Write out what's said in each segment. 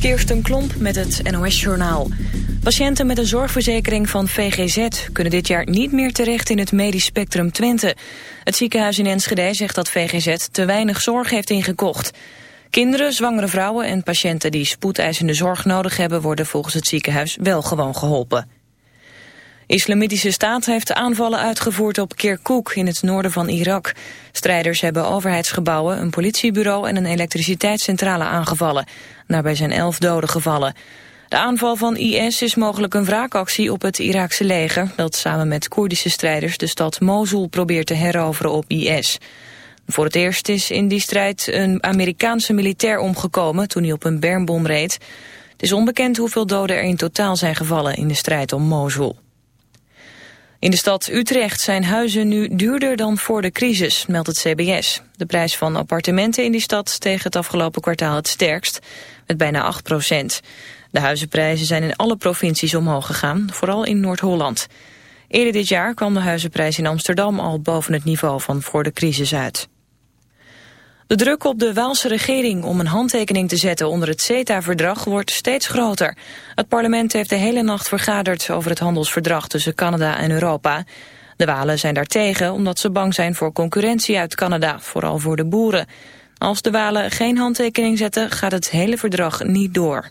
Kirsten Klomp met het NOS-journaal. Patiënten met een zorgverzekering van VGZ kunnen dit jaar niet meer terecht in het medisch spectrum Twente. Het ziekenhuis in Enschede zegt dat VGZ te weinig zorg heeft ingekocht. Kinderen, zwangere vrouwen en patiënten die spoedeisende zorg nodig hebben worden volgens het ziekenhuis wel gewoon geholpen. Islamitische Staat heeft aanvallen uitgevoerd op Kirkuk in het noorden van Irak. Strijders hebben overheidsgebouwen, een politiebureau en een elektriciteitscentrale aangevallen. Daarbij zijn elf doden gevallen. De aanval van IS is mogelijk een wraakactie op het Iraakse leger... dat samen met Koerdische strijders de stad Mosul probeert te heroveren op IS. Voor het eerst is in die strijd een Amerikaanse militair omgekomen toen hij op een bermbom reed. Het is onbekend hoeveel doden er in totaal zijn gevallen in de strijd om Mosul. In de stad Utrecht zijn huizen nu duurder dan voor de crisis, meldt het CBS. De prijs van appartementen in die stad steeg het afgelopen kwartaal het sterkst, met bijna 8 procent. De huizenprijzen zijn in alle provincies omhoog gegaan, vooral in Noord-Holland. Eerder dit jaar kwam de huizenprijs in Amsterdam al boven het niveau van voor de crisis uit. De druk op de Waalse regering om een handtekening te zetten onder het CETA-verdrag wordt steeds groter. Het parlement heeft de hele nacht vergaderd over het handelsverdrag tussen Canada en Europa. De Walen zijn daartegen omdat ze bang zijn voor concurrentie uit Canada, vooral voor de boeren. Als de Walen geen handtekening zetten gaat het hele verdrag niet door.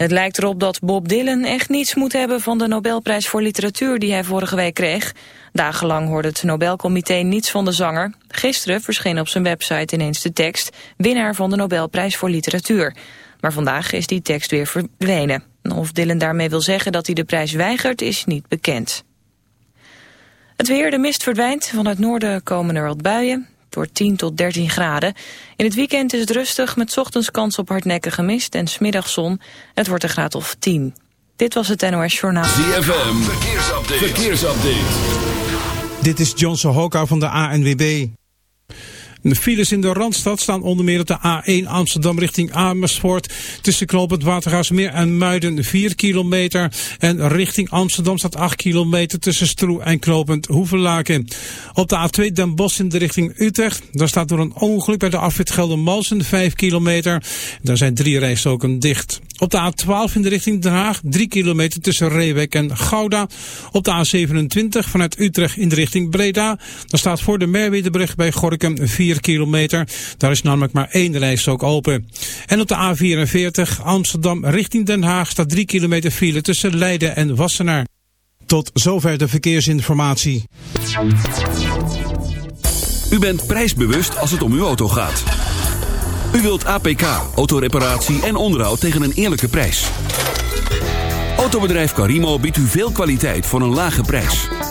Het lijkt erop dat Bob Dylan echt niets moet hebben van de Nobelprijs voor literatuur die hij vorige week kreeg. Dagenlang hoorde het Nobelcomité niets van de zanger. Gisteren verscheen op zijn website ineens de tekst... winnaar van de Nobelprijs voor literatuur. Maar vandaag is die tekst weer verdwenen. Of Dylan daarmee wil zeggen dat hij de prijs weigert is niet bekend. Het weer, de mist verdwijnt. Van het noorden komen er wat buien. Door 10 tot 13 graden. In het weekend is het rustig met ochtends kans op hardnekkige mist en smiddagzon. Het wordt een graad of 10. Dit was het NOS Journaal. ZFM, verkeersupdate. verkeersupdate. Dit is Johnson Hoka van de ANWB. De files in de Randstad staan onder meer op de A1 Amsterdam richting Amersfoort. Tussen knooppunt Watergaasmeer en Muiden 4 kilometer. En richting Amsterdam staat 8 kilometer tussen Stroe en knooppunt Hoevelaken. Op de A2 Den Bosch in de richting Utrecht. Daar staat door een ongeluk bij de afwit Geldermalsen 5 kilometer. Daar zijn drie rijstroken dicht. Op de A12 in de richting Den Haag 3 kilometer tussen Reewek en Gouda. Op de A27 vanuit Utrecht in de richting Breda. Daar staat voor de Merwedebrug bij Gorkum 4 4 kilometer. Daar is namelijk maar één rijstrook open. En op de A44 Amsterdam richting Den Haag staat 3 kilometer file tussen Leiden en Wassenaar. Tot zover de verkeersinformatie. U bent prijsbewust als het om uw auto gaat. U wilt APK, autoreparatie en onderhoud tegen een eerlijke prijs. Autobedrijf Carimo biedt u veel kwaliteit voor een lage prijs.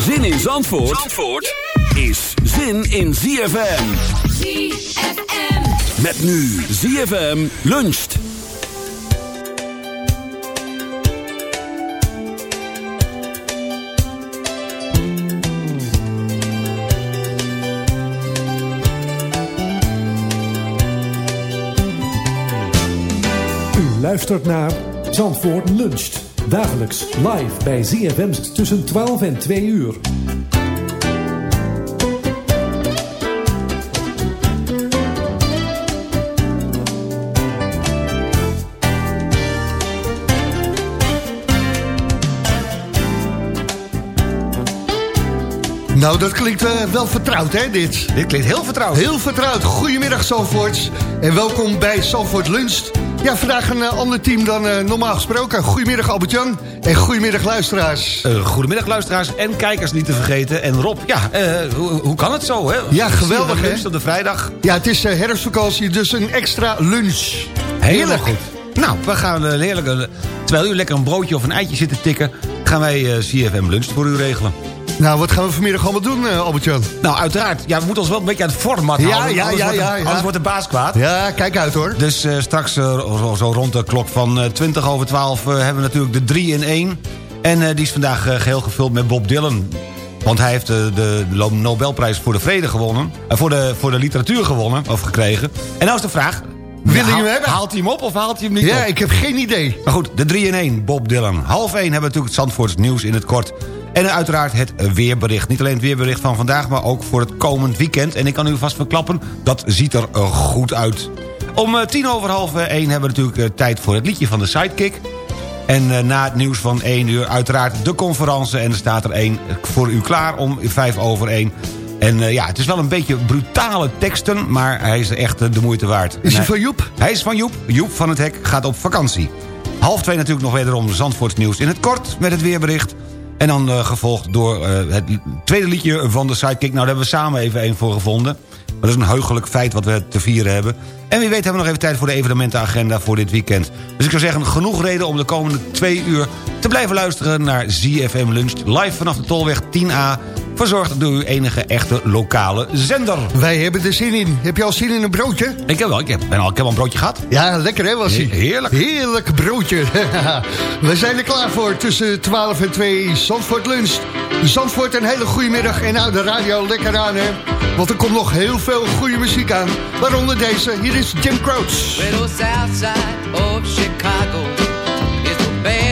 Zin in Zandvoort, Zandvoort is zin in ZFM. ZFM. Met nu ZFM luncht. U luistert naar Zandvoort Luncht. Dagelijks live bij ZFM tussen 12 en 2 uur. Nou, dat klinkt eh, wel vertrouwd, hè, dit? Dit klinkt heel vertrouwd. Heel vertrouwd. Goedemiddag, Salvoorts. En welkom bij Zalvoort Lunch. Ja, vandaag een eh, ander team dan eh, normaal gesproken. Goedemiddag, Albert-Jan. En goedemiddag, luisteraars. Eh, goedemiddag luisteraars en kijkers niet te vergeten. En Rob, ja, hoe, hoe kan het zo, hè? Ja, geweldig, hè? Op de vrijdag. Ja, het is herfstvakantie, dus een extra lunch. Helemaal goed. Nou, we gaan uh, heerlijk, eh, terwijl u lekker een broodje of een eitje zit te tikken... gaan wij eh, CFM Lunch voor u regelen. Nou, wat gaan we vanmiddag allemaal doen, eh, Albert-Jan? Nou, uiteraard. Ja, we moeten ons wel een beetje aan het format Ja, houden. ja, anders ja, wordt de- ja. Anders wordt de baas kwaad. Ja, kijk uit, hoor. Dus eh, straks eh, zo, zo rond de klok van eh, 20 over 12 eh, hebben we natuurlijk de 3 in 1. En eh, die is vandaag eh, geheel gevuld met Bob Dylan. Want hij heeft eh, de Nobelprijs voor de vrede gewonnen. eh, voor, de, voor de literatuur gewonnen, of gekregen. En nou is de vraag... Hem hebben? Haalt hij hem op of haalt hij hem niet Ja, op? ik heb geen idee. Maar goed, de 3 in 1, Bob Dylan. Half 1 hebben we natuurlijk het Zandvoorts nieuws in het kort. En uiteraard het weerbericht. Niet alleen het weerbericht van vandaag, maar ook voor het komend weekend. En ik kan u vast verklappen, dat ziet er eh, goed uit. Om eh, tien over half 1 hebben we natuurlijk eh, tijd voor het liedje van de Sidekick. En na het nieuws van 1 uur uiteraard de conferentie. En er staat er één voor u klaar om 5 over 1. En eh, ja, het is wel een beetje brutale teksten, maar hij is echt eh, de moeite waard. Is hij hij- van Joep? hij is van Joep. Joep van het Hek gaat op vakantie. Half twee natuurlijk nog wederom Zandvoorts nieuws in het kort met het weerbericht. En dan eh, gevolgd door het tweede liedje van de Sidekick. Nou, daar hebben we samen even één voor gevonden. Maar dat is een heugelijk feit wat we te vieren hebben. En wie weet hebben we nog even tijd voor de evenementenagenda voor dit weekend. Dus ik zou zeggen, genoeg reden om de komende twee uur... te blijven luisteren naar ZFM Lunch. Live vanaf de Tolweg 10A. Verzorgd door uw enige echte lokale zender. Wij hebben er zin in. Heb je al zin in een broodje? Ik heb wel, ik heb, ben al, ik heb al een broodje gehad. Ja, lekker hè was hij. He- heerlijk. Heerlijk broodje. We zijn er klaar voor tussen 12 en 2 Zandvoort Lunch. Zandvoort een hele goede middag en hou de radio lekker aan hè. Want er komt nog heel veel goede muziek aan. Waaronder deze, hier is Jim Crouch. Well, the south side of Chicago is the baddest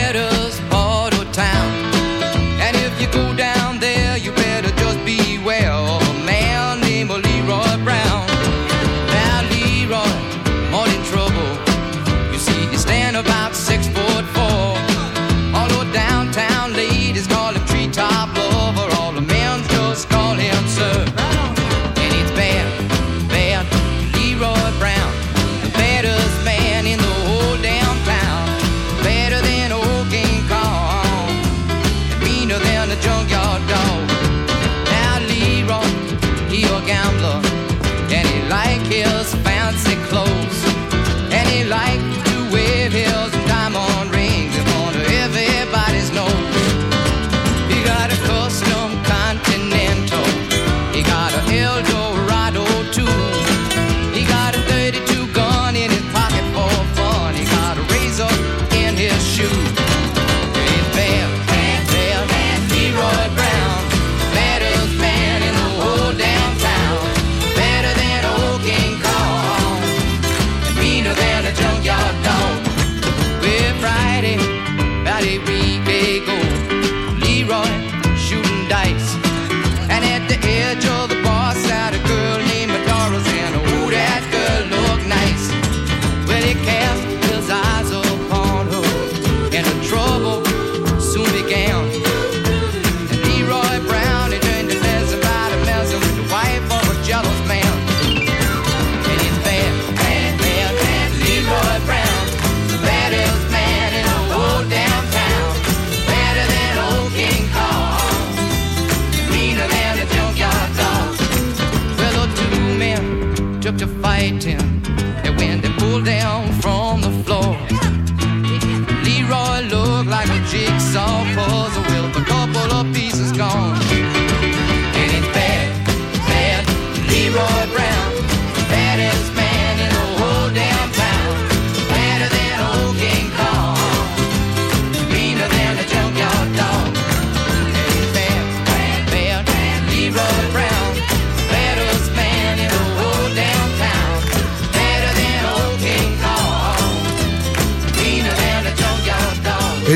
for the will, the couple of pieces gone.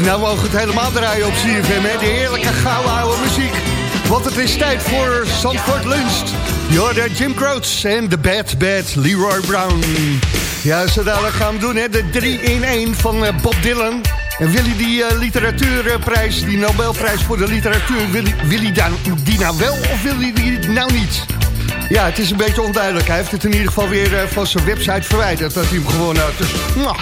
nou we het helemaal draaien op CFM, hè? de heerlijke gouden oude muziek. Want het is tijd voor Zandvoort Lunst. Jorda eh, Jim Croats en de Bad Bad Leroy Brown. Ja, zo dadelijk gaan doen, hè? de 3-in-1 van eh, Bob Dylan. En wil hij die eh, literatuurprijs, die Nobelprijs voor de literatuur... wil, hij die nou wel of wil hij die nou niet? Ja, het is een beetje onduidelijk. Hij heeft het in ieder geval weer van zijn website verwijderd... dat hij hem gewoon had. Dus, nou.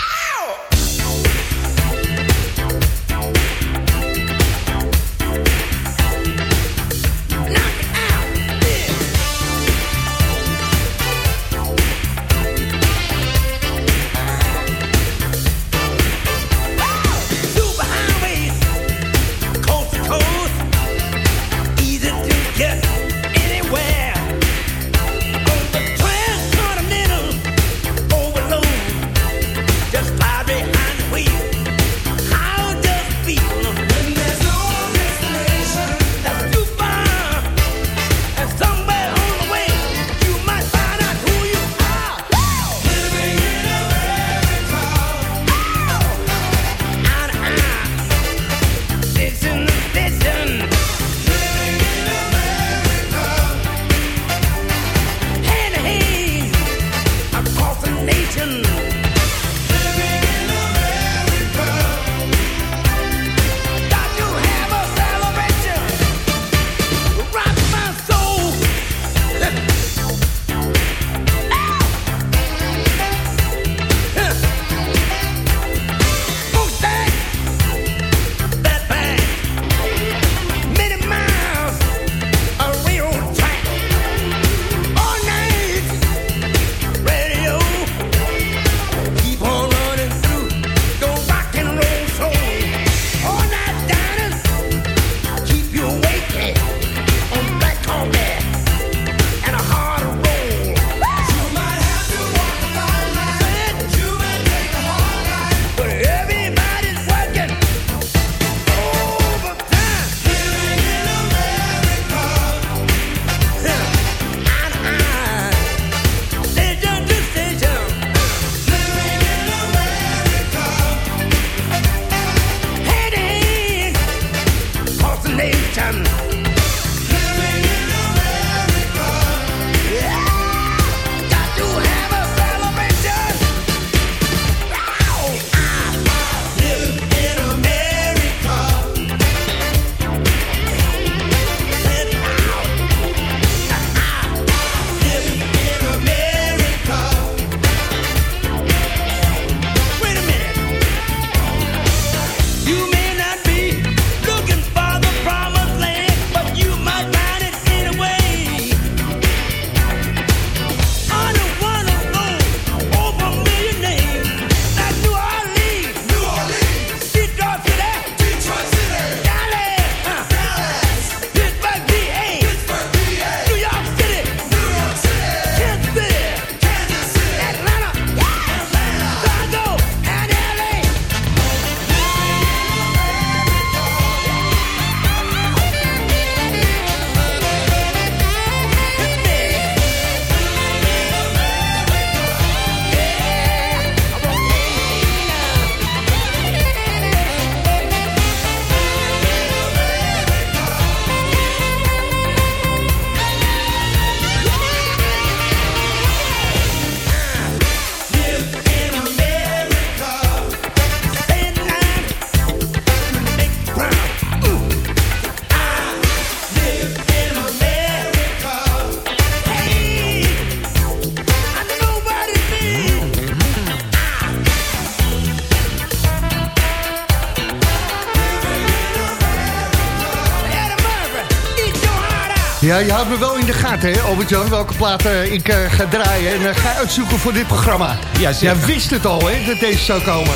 Ja, je houdt me wel in de gaten, hè, Albert-Jan, welke platen eh, ik eh, ga draaien en eh, ga uitzoeken voor dit programma. Ja, zeker. Jij wist het al, hè, dat deze zou komen.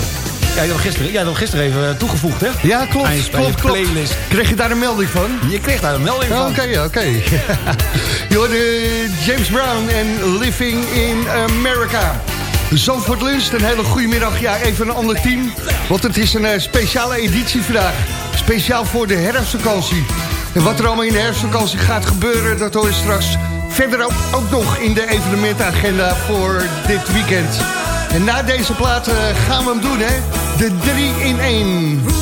Ja, je had gisteren, ja, dan gisteren even toegevoegd, hè? Ja, klopt, Eind. Playlist. Kreeg je daar een melding van? Je kreeg daar een melding van. Oké, oké. Okay. James Brown en Living in America. Zandvoort Lunch, een hele goede middag. Ja, even een ander team, want het is een speciale editie vandaag. Speciaal voor de herfstvakantie. En wat er allemaal in de herfstvakantie gaat gebeuren, dat hoor je straks verder ook, nog in de evenementagenda voor dit weekend. En na deze plaat gaan we hem doen, hè? De 3 in 1.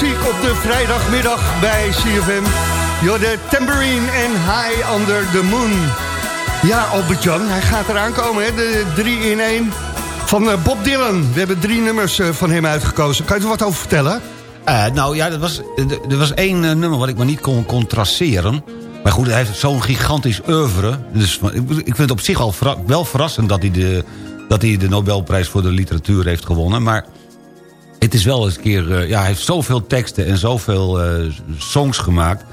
Muziek op de vrijdagmiddag bij CFM. Yo, de Tambourine en High Under the Moon. Ja, Albert-Jan, hij gaat eraan komen, hè? de 3 in 1 van eh, Bob Dylan. We hebben drie nummers eh, van hem uitgekozen. Kan je er wat over vertellen? Eh, nou ja, er was, er- was één nummer wat ik maar niet kon, traceren. Maar goed, hij heeft zo'n gigantisch oeuvre. Dus ik, vind het op zich al wel verrassend dat hij, de, dat hij de Nobelprijs voor de literatuur heeft gewonnen. Maar is wel eens een keer... eh, ja, hij heeft zoveel teksten en zoveel eh, songs gemaakt.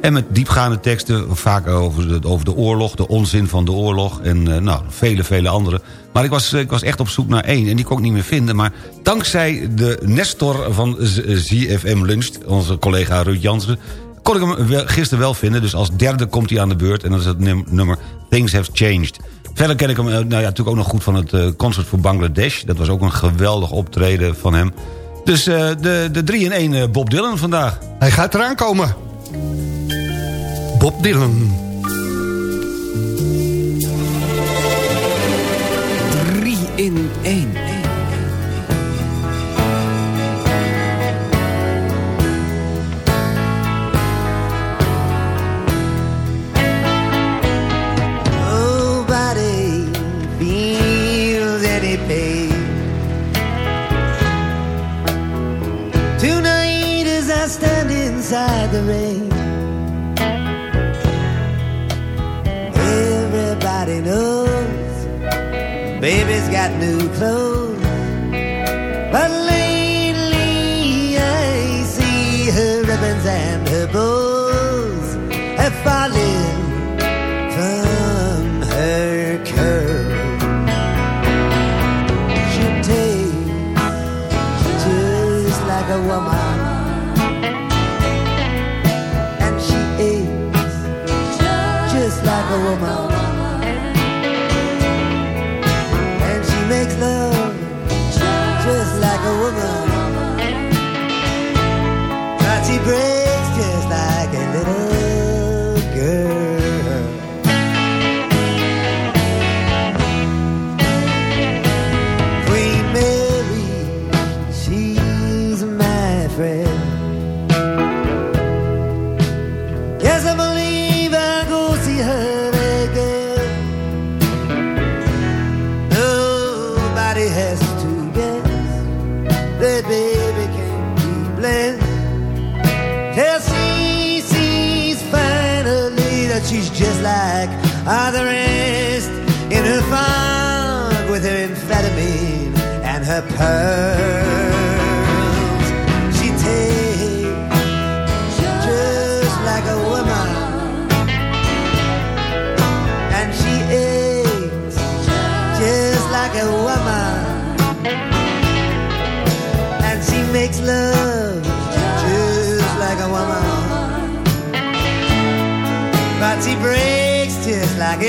En met diepgaande teksten, vaak over de, over de oorlog, de onzin van de oorlog... en eh, nou, vele, vele andere. Maar ik was, ik was echt op zoek naar één en die kon ik niet meer vinden. Maar dankzij de Nestor van ZFM Lunch, onze collega Ruud Jansen... kon ik hem gisteren wel vinden. Dus als derde komt hij aan de beurt en dat is het num- nummer Things Have Changed. Verder ken ik hem nou ja, natuurlijk ook nog goed van het concert voor Bangladesh. Dat was ook een geweldig optreden van hem. Dus eh, de, de 3 in 1 Bob Dylan vandaag. Hij gaat eraan komen. Bob Dylan. 3 in 1.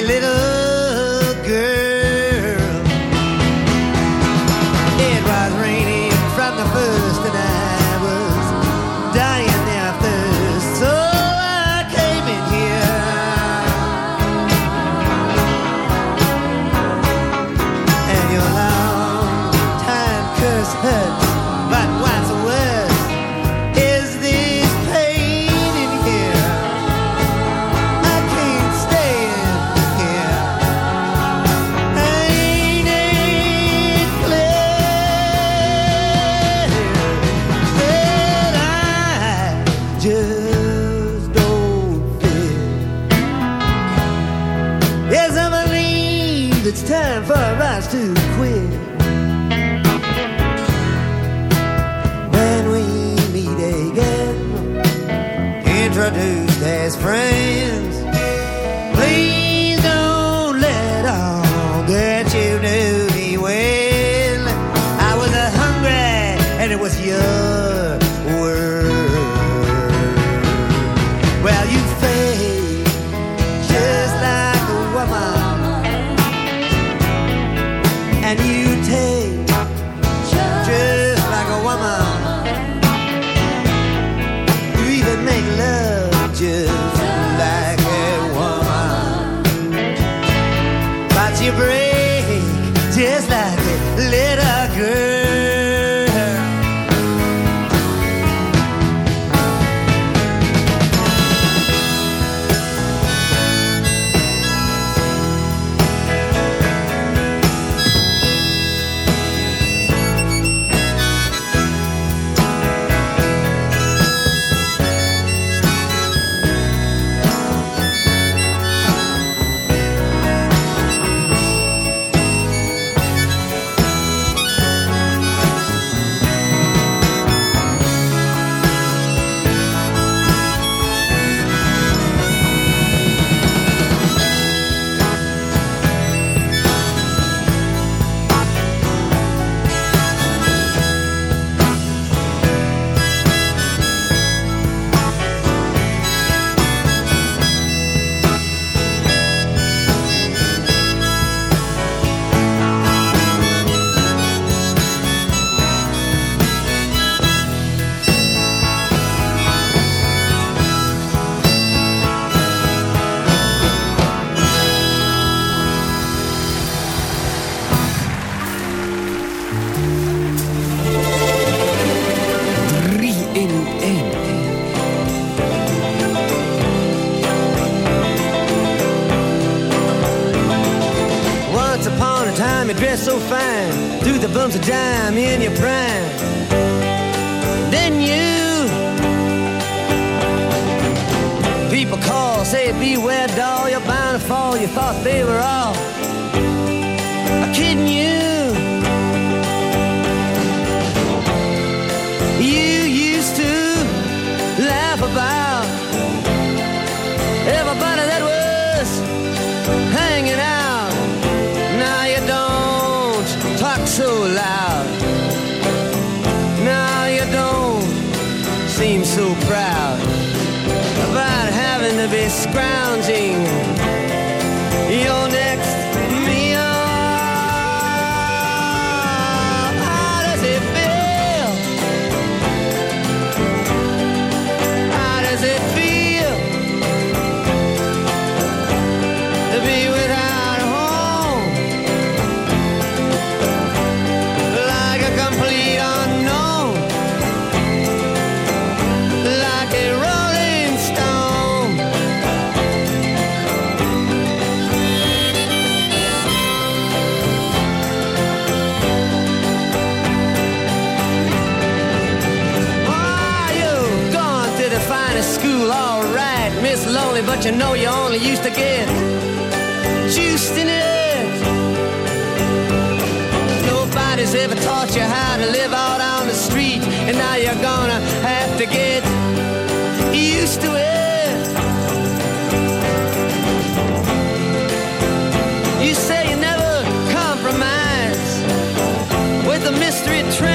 Little just like a little girl. know you only used to get juiced in it. Nobody's ever taught you how to live out on the street, and now you're gonna have to get used to it. You say you never compromise with a mystery train.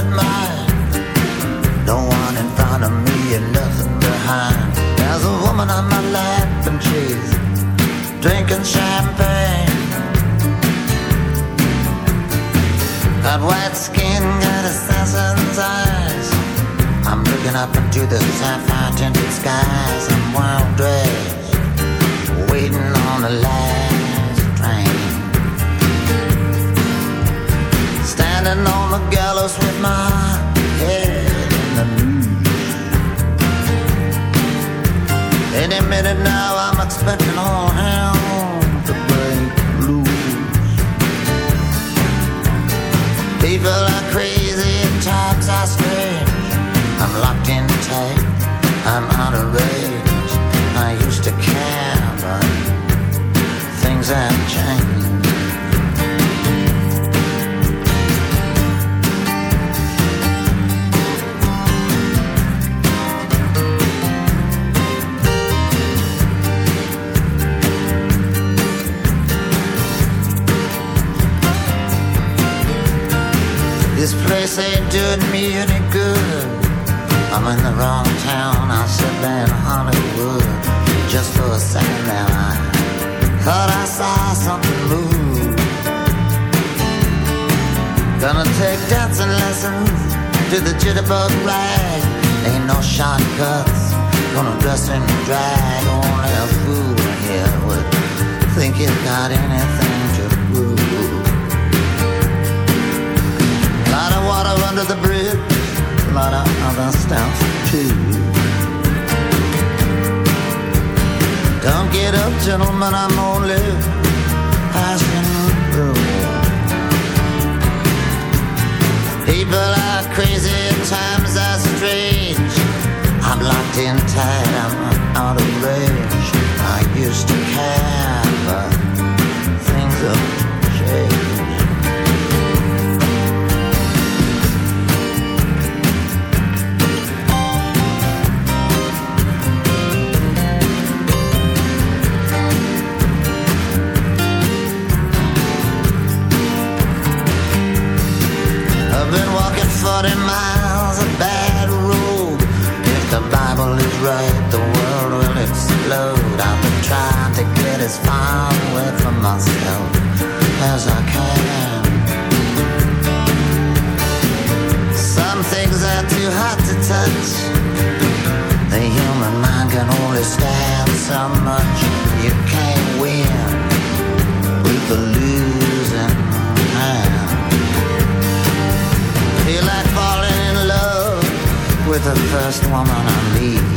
A worried mind. No one in front of me and nothing behind. There's a woman on my lap and she's drinking champagne. Got white skin, got assassin's eyes. I'm looking up into the sapphire tinted skies. I'm well dressed, waiting on the last on the gallows with my head in the noose. Any minute now, I'm expecting all hell to break loose. People are crazy, This ain't doing me any good. I'm in the wrong town. I said there in Hollywood. Just for a second there, I thought I saw something move. Gonna take dancing lessons to the jitterbug rag. Ain't no shortcuts. Gonna dress in drag. Only a fool here would think he's got anything to prove. Of under the bridge, a lot of other stuff too. Don't get up, gentlemen, I'm only passing through. People are crazy, times are strange. I'm locked in tight, I'm out of range. I used to care, right, the world will explode. I've been trying to get as far away from myself as I can. Some things are too hot to touch. The human mind can only stand so much. You can't win with the losing hand. Feel like falling in love with the first woman I meet.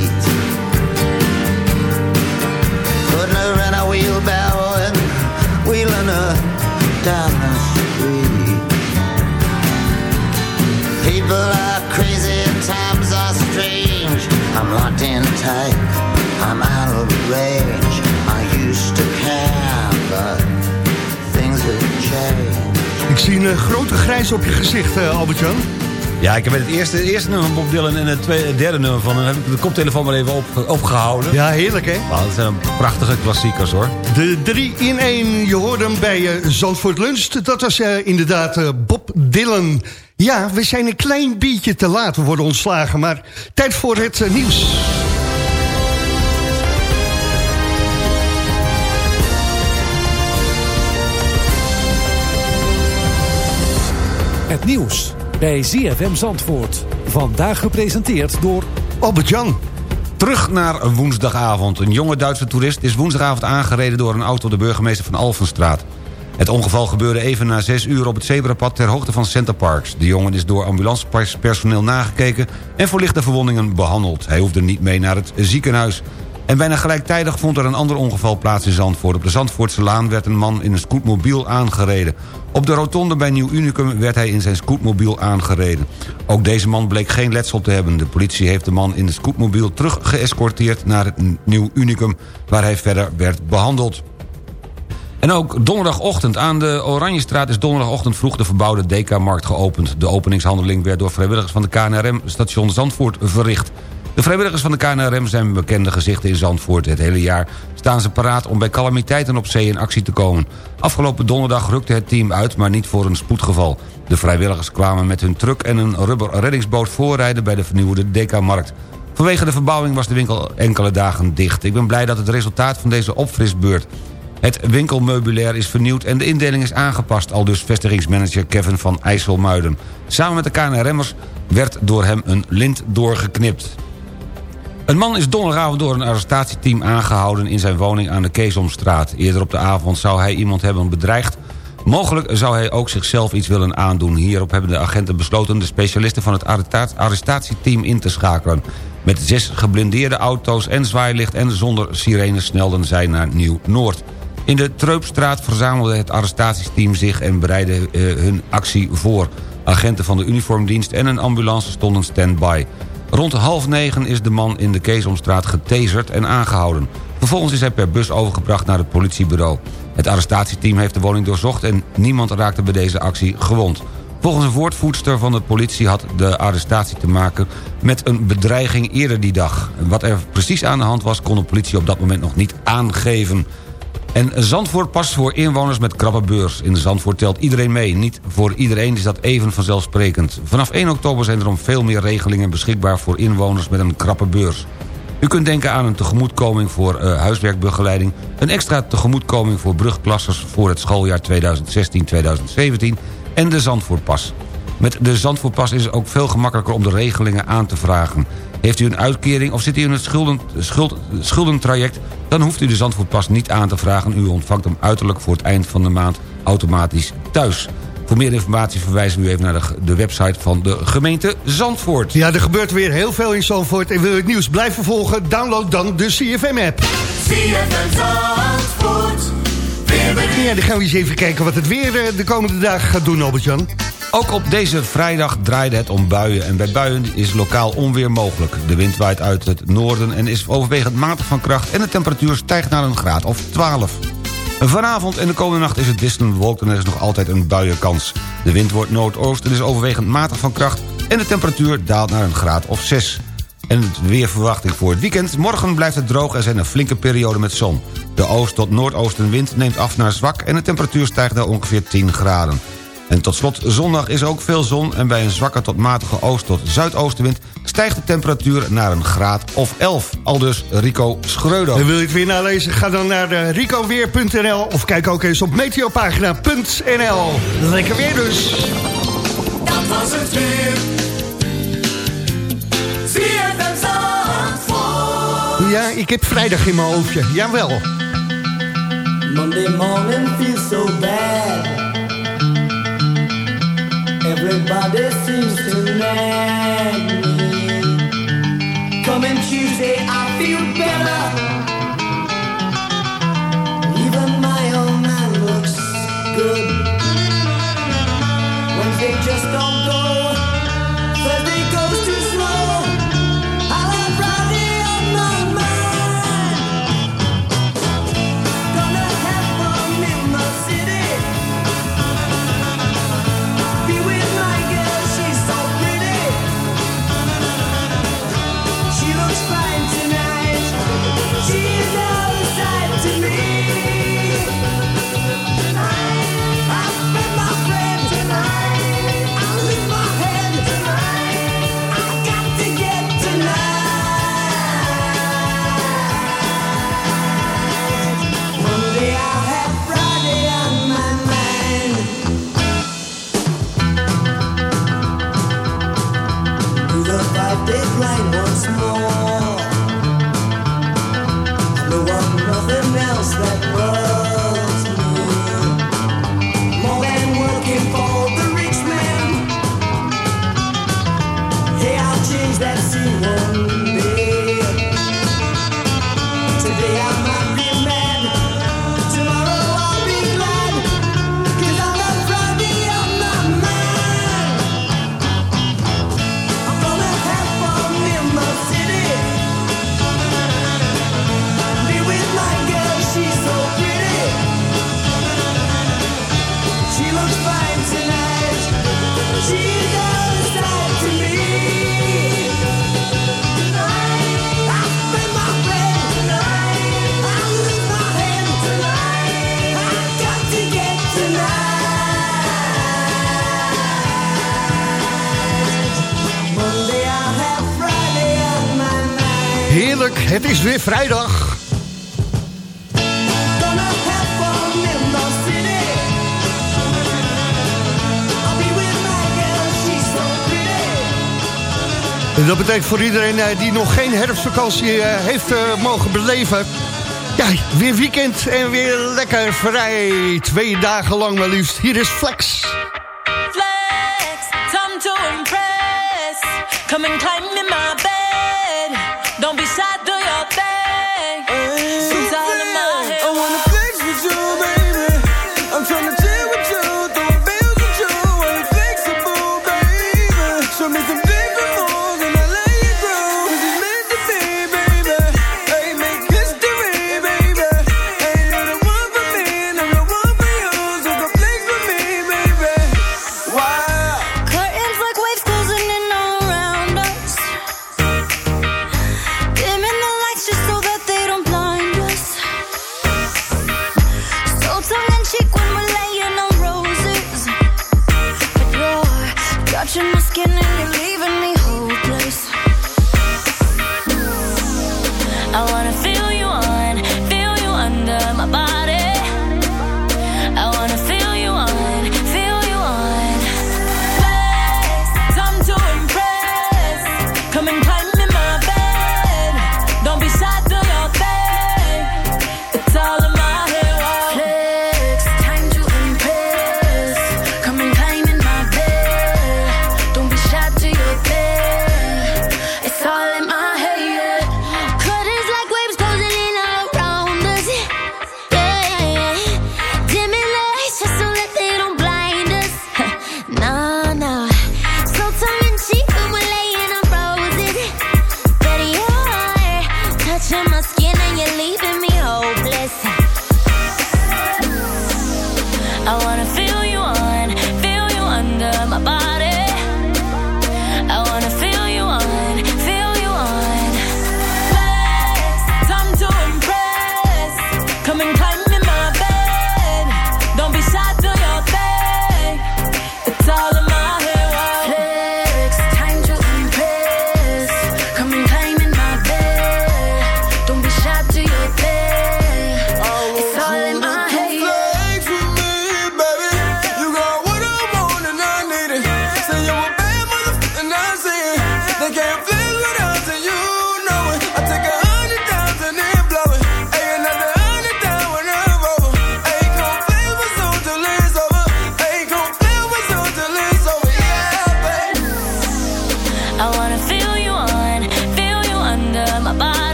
Her down the street. People are crazy and times are strange. I'm locked in tight, I'm out of range. I used to care, but things have changed. Ik zie een eh, grote grijs op je gezicht, eh, Albert-Jan. Ja, ik heb het eerste, het eerste nummer van Bob Dylan en het, tweede, het derde nummer van hem... heb ik de koptelefoon maar even op, opgehouden. Ja, heerlijk hè? Nou, dat zijn prachtige klassiekers hoor. De 3 in 1, je hoorde hem bij eh, Zandvoort Lunch. Dat was eh, inderdaad eh, Bob Dylan. Ja, we zijn een klein beetje te laat. We worden ontslagen, maar tijd voor het nieuws. Het nieuws bij ZFM Zandvoort. Vandaag gepresenteerd door Albert-Jan. Terug naar woensdagavond. Een jonge Duitse toerist is woensdagavond aangereden door een auto... de burgemeester van Alphenstraat. Het ongeval gebeurde even na 6 uur op het zebrapad ter hoogte van Center Parks. De jongen is door ambulancepersoneel nagekeken en voor lichte verwondingen behandeld. Hij hoefde niet mee naar het ziekenhuis. En bijna gelijktijdig vond er een ander ongeval plaats in Zandvoort. Op de Zandvoortse Laan werd een man in een scootmobiel aangereden. Op de rotonde bij Nieuw Unicum werd hij in zijn scootmobiel aangereden. Ook deze man bleek geen letsel te hebben. De politie heeft de man in de scootmobiel terug geëscorteerd naar het Nieuw Unicum... waar hij verder werd behandeld. En ook donderdagochtend aan de Oranjestraat is donderdagochtend vroeg de verbouwde DK-markt geopend. De openingshandeling werd door vrijwilligers van de KNRM station Zandvoort verricht. De vrijwilligers van de KNRM zijn bekende gezichten in Zandvoort. Het hele jaar staan ze paraat om bij calamiteiten op zee in actie te komen. Afgelopen donderdag rukte het team uit, maar niet voor een spoedgeval. De vrijwilligers kwamen met hun truck en een rubber reddingsboot voorrijden bij de vernieuwde DK-markt. Vanwege de verbouwing was de winkel enkele dagen dicht. Ik ben blij dat het resultaat van deze opfrisbeurt het winkelmeubilair is vernieuwd en de indeling is aangepast... al dus vestigingsmanager Kevin van IJsselmuiden. Samen met de KNRM'ers werd door hem een lint doorgeknipt. Een man is donderdagavond door een arrestatieteam aangehouden... in zijn woning aan de Keesomstraat. Eerder op de avond zou hij iemand hebben bedreigd... Mogelijk zou hij ook zichzelf iets willen aandoen. Hierop hebben de agenten besloten de specialisten van het arresta- arrestatieteam in te schakelen. Met zes geblindeerde auto's en zwaailicht en zonder sirene snelden zij naar Nieuw-Noord. In de Treupstraat verzamelde het arrestatiesteam zich en bereidde eh, hun actie voor. Agenten van de uniformdienst en een ambulance stonden stand-by. Rond half negen is de man in de Keesomstraat getaserd en aangehouden. Vervolgens is hij per bus overgebracht naar het politiebureau. Het arrestatieteam heeft de woning doorzocht en niemand raakte bij deze actie gewond. Volgens een woordvoerster van de politie had de arrestatie te maken met een bedreiging eerder die dag. Wat er precies aan de hand was kon de politie op dat moment nog niet aangeven. En Zandvoort past voor inwoners met krappe beurs. In Zandvoort telt iedereen mee. Niet voor iedereen is dat even vanzelfsprekend. Vanaf 1 oktober zijn er om veel meer regelingen beschikbaar... voor inwoners met een krappe beurs. U kunt denken aan een tegemoetkoming voor uh, huiswerkbegeleiding... een extra tegemoetkoming voor brugklassers voor het schooljaar 2016-2017... en de Zandvoortpas. Met de Zandvoortpas is het ook veel gemakkelijker om de regelingen aan te vragen. Heeft u een uitkering of zit u in het schulden, schuld, schuldentraject... dan hoeft u de Zandvoortpas niet aan te vragen. U ontvangt hem uiterlijk voor het eind van de maand automatisch thuis. Voor meer informatie verwijzen we u even naar de, de, website van de gemeente Zandvoort. Ja, er gebeurt weer heel veel in Zandvoort. En wil je het nieuws blijven volgen? Download dan de CFM-app. CFM Zandvoort. Ja, dan gaan we eens even kijken wat het weer eh, de komende dagen gaat doen, Albert-Jan. Ook op deze vrijdag draaide het om buien en bij buien is lokaal onweer mogelijk. De wind waait uit het noorden en is overwegend matig van kracht... en de temperatuur stijgt naar een graad of 12. Vanavond en de komende nacht is het wisselend bewolkt en er is nog altijd een buienkans. De wind wordt noordoost en is overwegend matig van kracht... en de temperatuur daalt naar een graad of 6. En het weerverwachting voor het weekend. Morgen blijft het droog en zijn een flinke periode met zon. De oost- tot noordoostenwind neemt af naar zwak... en de temperatuur stijgt naar ongeveer 10 graden. En tot slot, zondag is er ook veel zon... en bij een zwakke tot matige oost- tot zuidoostenwind... stijgt de temperatuur naar een graad of 11. Aldus Rico Schreuder. En wil je het weer nalezen? Ga dan naar de ricoweer.nl... of kijk ook eens op meteopagina.nl. Lekker weer dus. Dat was het weer. CFM Zandvoort. Ja, ik heb vrijdag in mijn hoofdje. Jawel. Monday morning feels so bad. Everybody seems to nag me. Coming Tuesday, I feel better. vrijdag. En dat betekent voor iedereen eh, die nog geen herfstvakantie eh, heeft eh, mogen beleven... Ja, weer weekend en weer lekker vrij. Twee dagen lang maar liefst. Hier is Flex. Flex, to impress. Come and in my.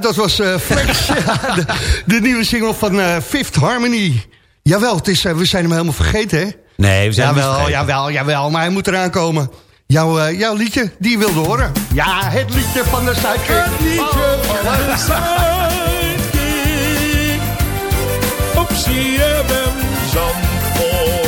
Dat was uh, Flex. ja, de, nieuwe single van uh, Fifth Harmony. Jawel, het is, eh, we zijn hem helemaal vergeten, hè? Nee, we zijn jawel, vergeten. Jawel, jawel, maar hij moet eraan komen. Jouw, jouw liedje, die wilde horen. Ja, het liedje van de Sidekick. Het liedje oh, van oh, de oh. Sidekick. Op CFM Zandvoort.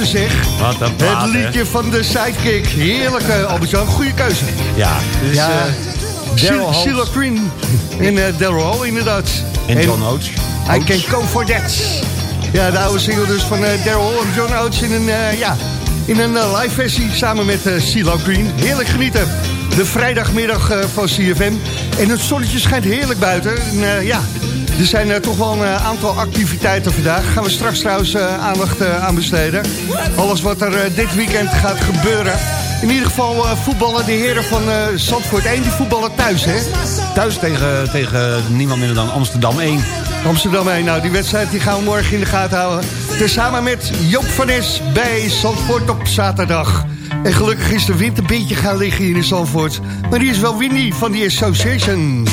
Keuze zeg. Wat een plaat, Het hè? liedje van de Sidekick. Heerlijk, uh, Albert-Jan. Goede keuze. Ja, dus, ja, eh, Daryl Hall. Sheila Green en uh, Daryl Hall inderdaad. En John Oates. I can go for that. Ja, de oude single dus van uh, Daryl Hall en John Oates in een, uh, ja, in een uh, live versie samen met uh, CeeLo Green. Heerlijk genieten. De vrijdagmiddag uh, van CFM. En het zonnetje schijnt heerlijk buiten. En, uh, ja, er zijn uh, toch wel een uh, aantal activiteiten vandaag. Gaan we straks trouwens uh, aandacht aan besteden. Alles wat er dit weekend gaat gebeuren. In ieder geval voetballen de heren van Zandvoort 1. Die voetballen thuis, hè? Thuis tegen, tegen niemand minder dan Amsterdam 1. Amsterdam 1. Nou, die wedstrijd die gaan we morgen in de gaten houden. Tezamen met Joop van Es bij Zandvoort op zaterdag. En gelukkig is de wind een beetje gaan liggen hier in Zandvoort. Maar die is wel Winnie van die Association.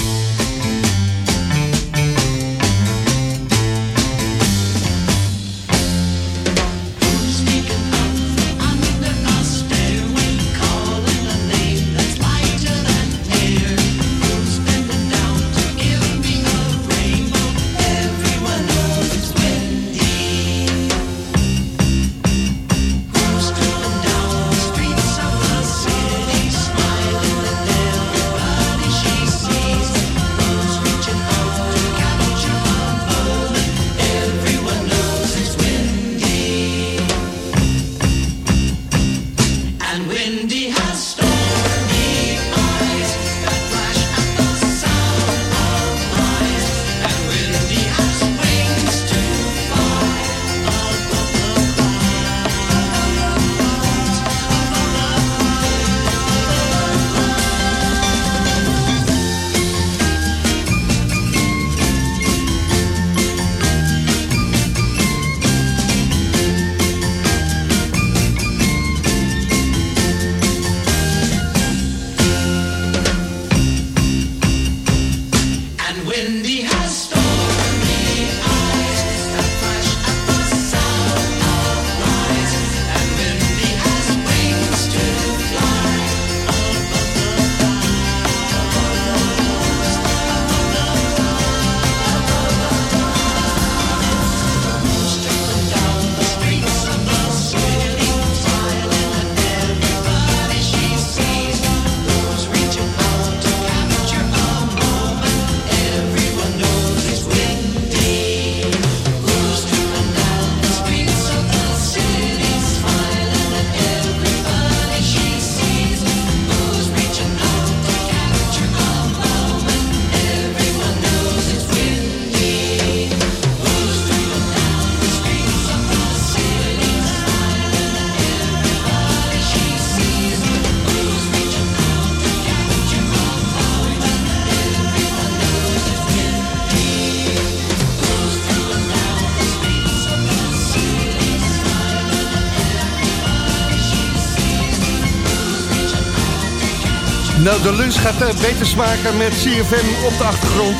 De lunch gaat uh, beter smaken met CFM op de achtergrond.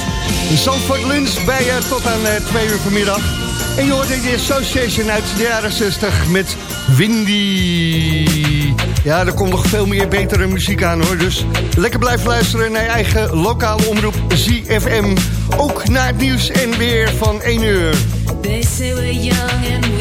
Zandvoort lunch bij je tot aan uh, twee uur vanmiddag. En je hoort de Association uit de jaren 60 met Windy. Ja, er komt nog veel meer betere muziek aan hoor. Dus lekker blijven luisteren naar je eigen lokale omroep ZFM. Ook naar het nieuws en weer van 1 uur. They say we're young and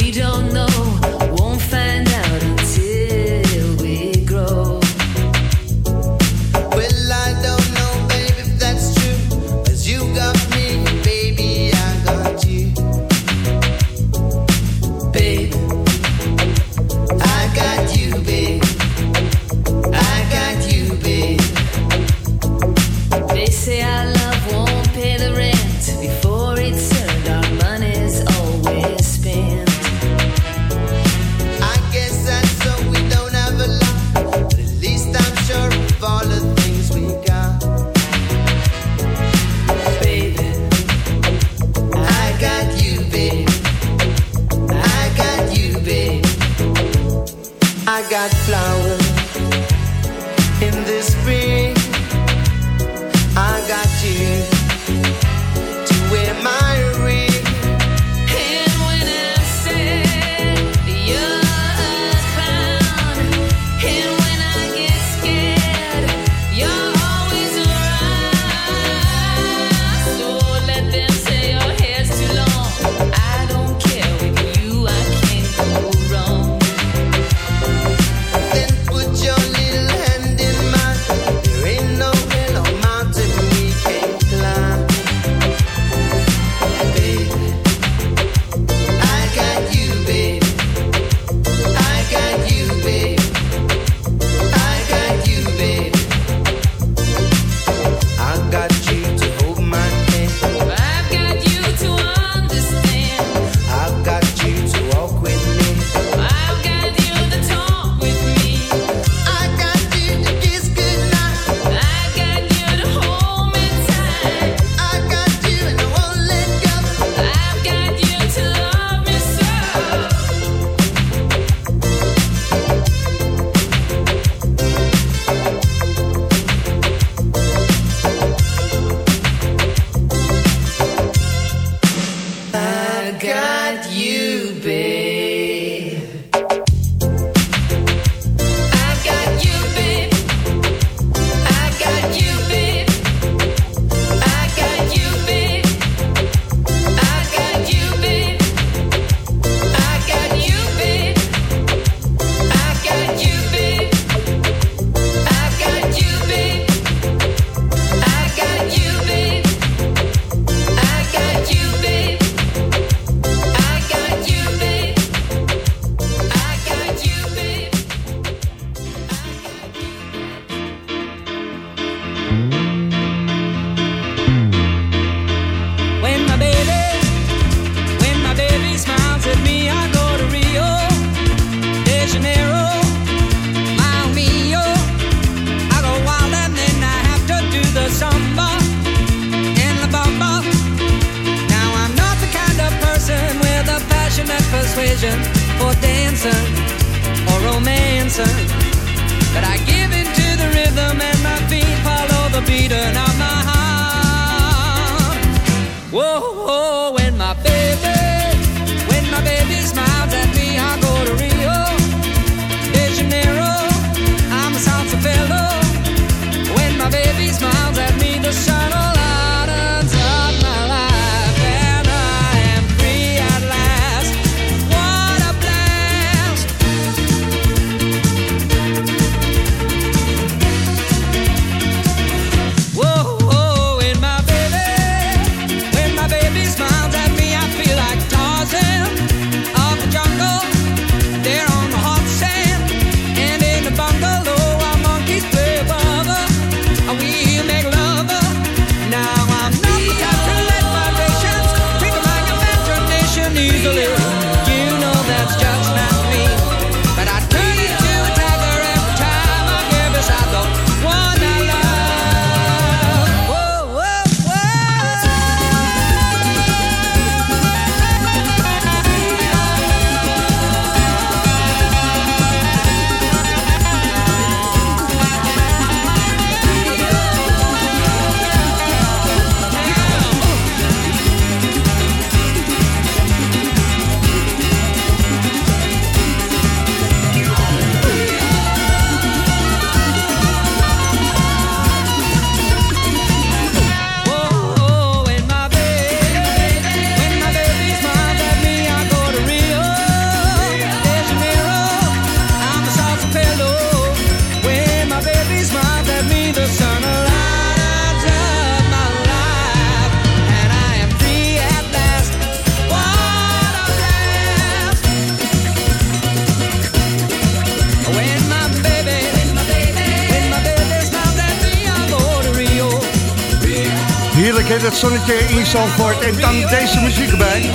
zonnetje in Zandvoort. En dan deze muziek erbij.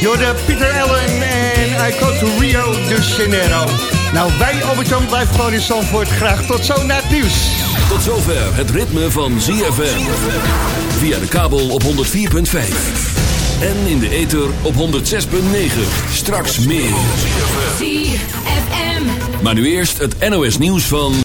Jorde Pieter Allen en I Go to Rio de Janeiro. Nou, wij, Albert-Jan, blijven gewoon in Zandvoort. Graag tot zo naar het nieuws. Tot zover het ritme van ZFM. Via de kabel op 104.5. En in de ether op 106.9. Straks meer. ZFM. Maar nu eerst het NOS nieuws van...